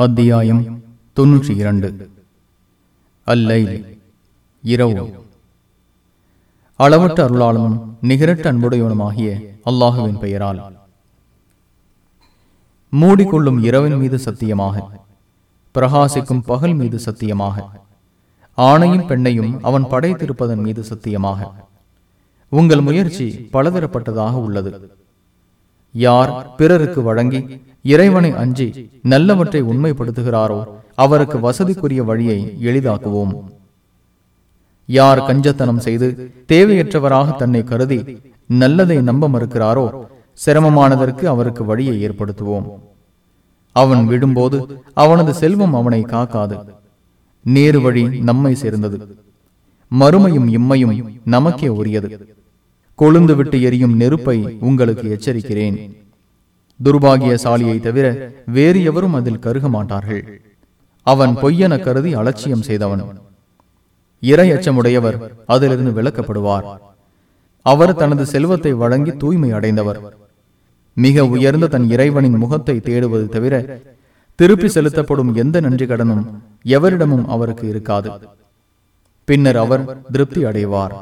அத்தியாயம் தொன்னூற்றி இரண்டு. அல்லை இரவு. அளவற்ற அருளாளனும் நிகரட்ட அன்புடையவனுமாகிய அல்லாஹுவின் பெயரால். மூடிக்கொள்ளும் இரவின் மீது சத்தியமாக பிரகாசிக்கும் பகல் மீது சத்தியமாக ஆணையும் பெண்ணையும் அவன் படைத்திருப்பதன் மீது சத்தியமாக. உங்கள் முயற்சி பலதரப்பட்டதாக உள்ளது. யார் பிறருக்கு வழங்கி இறைவனை அஞ்சி நல்லவற்றை உண்மைப்படுத்துகிறாரோ அவருக்கு வசதிக்குரிய வழியை எளிதாக்குவோம். யார் கஞ்சத்தனம் செய்து தேவையற்றவராக தன்னை கருதி நல்லதை நம்ப மறுக்கிறாரோ சிரமமானதற்கு அவருக்கு வழியை ஏற்படுத்துவோம். அவன் விடும்போது அவனது செல்வம் அவனை காக்காது. நேரு வழி நம்மை சேர்ந்தது. மறுமையும் இம்மையும் நமக்கே உரியது. கொழுந்து விட்டு எரியும் நெருப்பை உங்களுக்கு எச்சரிக்கிறேன். துர்பாகியசாலியை தவிர வேறு எவரும் அதில் கருக மாட்டார்கள். அவன் பொய்யென கருதி அலட்சியம் செய்தவன். இறை அச்சமுடையவர் அதிலிருந்து விளக்கப்படுவார் அவர் தனது செல்வத்தை வழங்கி தூய்மை அடைந்தவர். மிக உயர்ந்த தன் இறைவனின் முகத்தை தேடுவது தவிர திருப்பி செலுத்தப்படும் எந்த நன்றி கடனும் எவரிடமும் அவருக்கு இருக்காது. பின்னர் அவர் திருப்தி அடைவார்.